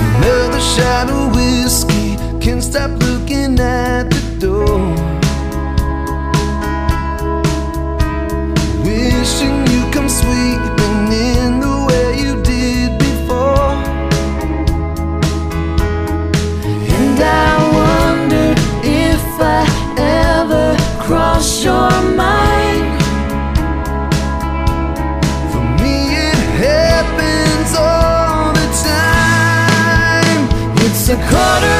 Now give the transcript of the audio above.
Another shot of whiskey, can't stop looking at the door. Wishing you come sweeping in the way you did before. And I wonder if I ever cross your mind. A quarter